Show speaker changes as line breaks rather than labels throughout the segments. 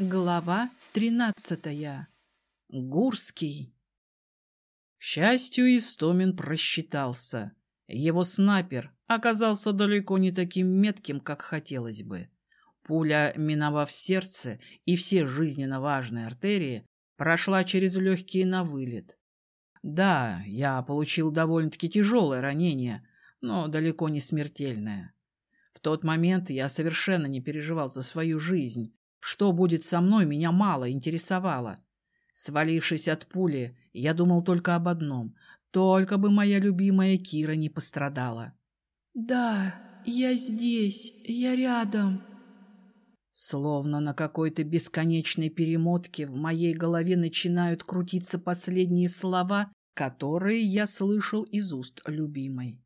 Глава тринадцатая. Гурский. К счастью, Истомин просчитался. Его снайпер оказался далеко не таким метким, как хотелось бы. Пуля, миновав сердце и все жизненно важные артерии, прошла через легкие на вылет. Да, я получил довольно-таки тяжелое ранение, но далеко не смертельное. В тот момент я совершенно не переживал за свою жизнь, что будет со мной, меня мало интересовало. Свалившись от пули, я думал только об одном — только бы моя любимая Кира не пострадала.
«Да, я здесь, я рядом».
Словно на какой-то бесконечной перемотке в моей голове начинают крутиться последние слова, которые я слышал из уст любимой.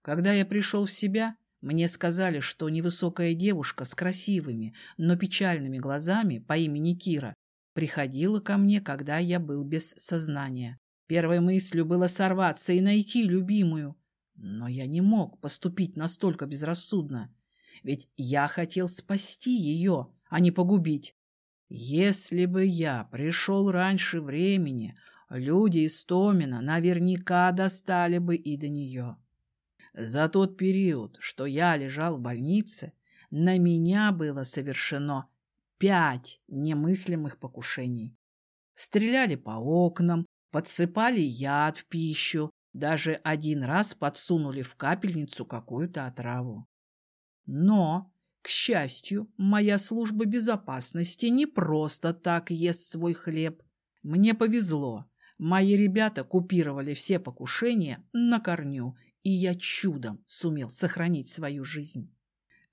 Когда я пришел в себя, мне сказали, что невысокая девушка с красивыми, но печальными глазами по имени Кира приходила ко мне, когда я был без сознания. Первой мыслью было сорваться и найти любимую. Но я не мог поступить настолько безрассудно. Ведь я хотел спасти ее, а не погубить. Если бы я пришел раньше времени, люди из Томина наверняка достали бы и до нее. За тот период, что я лежал в больнице, на меня было совершено пять немыслимых покушений. Стреляли по окнам, подсыпали яд в пищу, даже один раз подсунули в капельницу какую-то отраву. Но, к счастью, моя служба безопасности не просто так ест свой хлеб. Мне повезло. Мои ребята купировали все покушения на корню и я чудом сумел сохранить свою жизнь.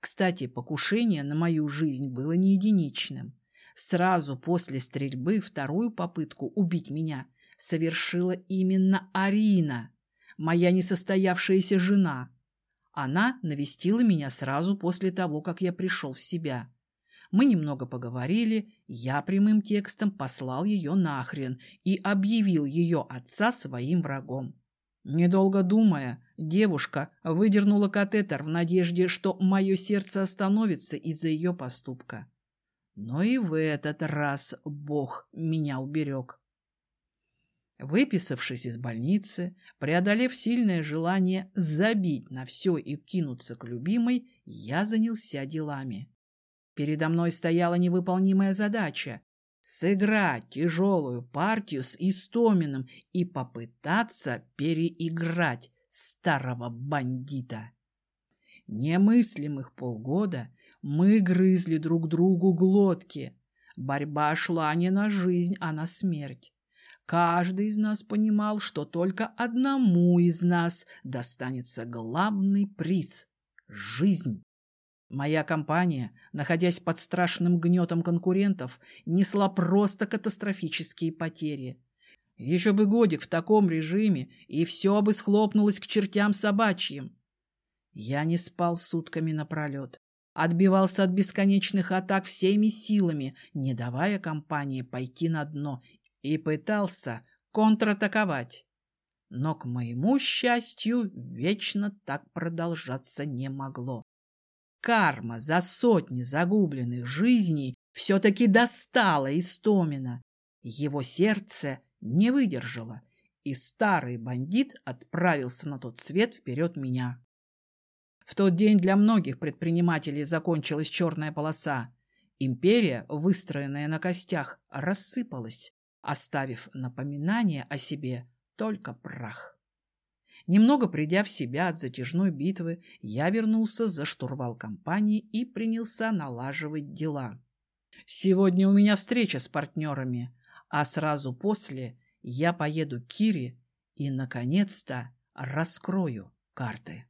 Кстати, покушение на мою жизнь было не единичным. Сразу после стрельбы вторую попытку убить меня совершила именно Арина, моя несостоявшаяся жена. Она навестила меня сразу после того, как я пришел в себя. Мы немного поговорили, я прямым текстом послал ее нахрен и объявил ее отца своим врагом. Недолго думая, девушка выдернула катетер в надежде, что мое сердце остановится из-за ее поступка. Но и в этот раз Бог меня уберег. Выписавшись из больницы, преодолев сильное желание забить на все и кинуться к любимой, я занялся делами. Передо мной стояла невыполнимая задача сыграть тяжелую партию с Истоминым и попытаться переиграть старого бандита. Немыслимых полгода мы грызли друг другу глотки. Борьба шла не на жизнь, а на смерть. Каждый из нас понимал, что только одному из нас достанется главный приз — жизнь. Моя компания, находясь под страшным гнетом конкурентов, несла просто катастрофические потери. Еще бы годик в таком режиме, и все бы схлопнулось к чертям собачьим. Я не спал сутками напролет. Отбивался от бесконечных атак всеми силами, не давая компании пойти на дно, и пытался контратаковать. Но, к моему счастью, вечно так продолжаться не могло. Карма за сотни загубленных жизней все-таки достала Истомина. Его сердце не выдержало, и старый бандит отправился на тот свет вперед меня. В тот день для многих предпринимателей закончилась черная полоса. Империя, выстроенная на костях, рассыпалась, оставив напоминание о себе только прах. Немного придя в себя от затяжной битвы, я вернулся за штурвал компании и принялся налаживать дела. Сегодня у меня встреча с партнерами, а сразу после я поеду к Кире и, наконец-то, раскрою карты.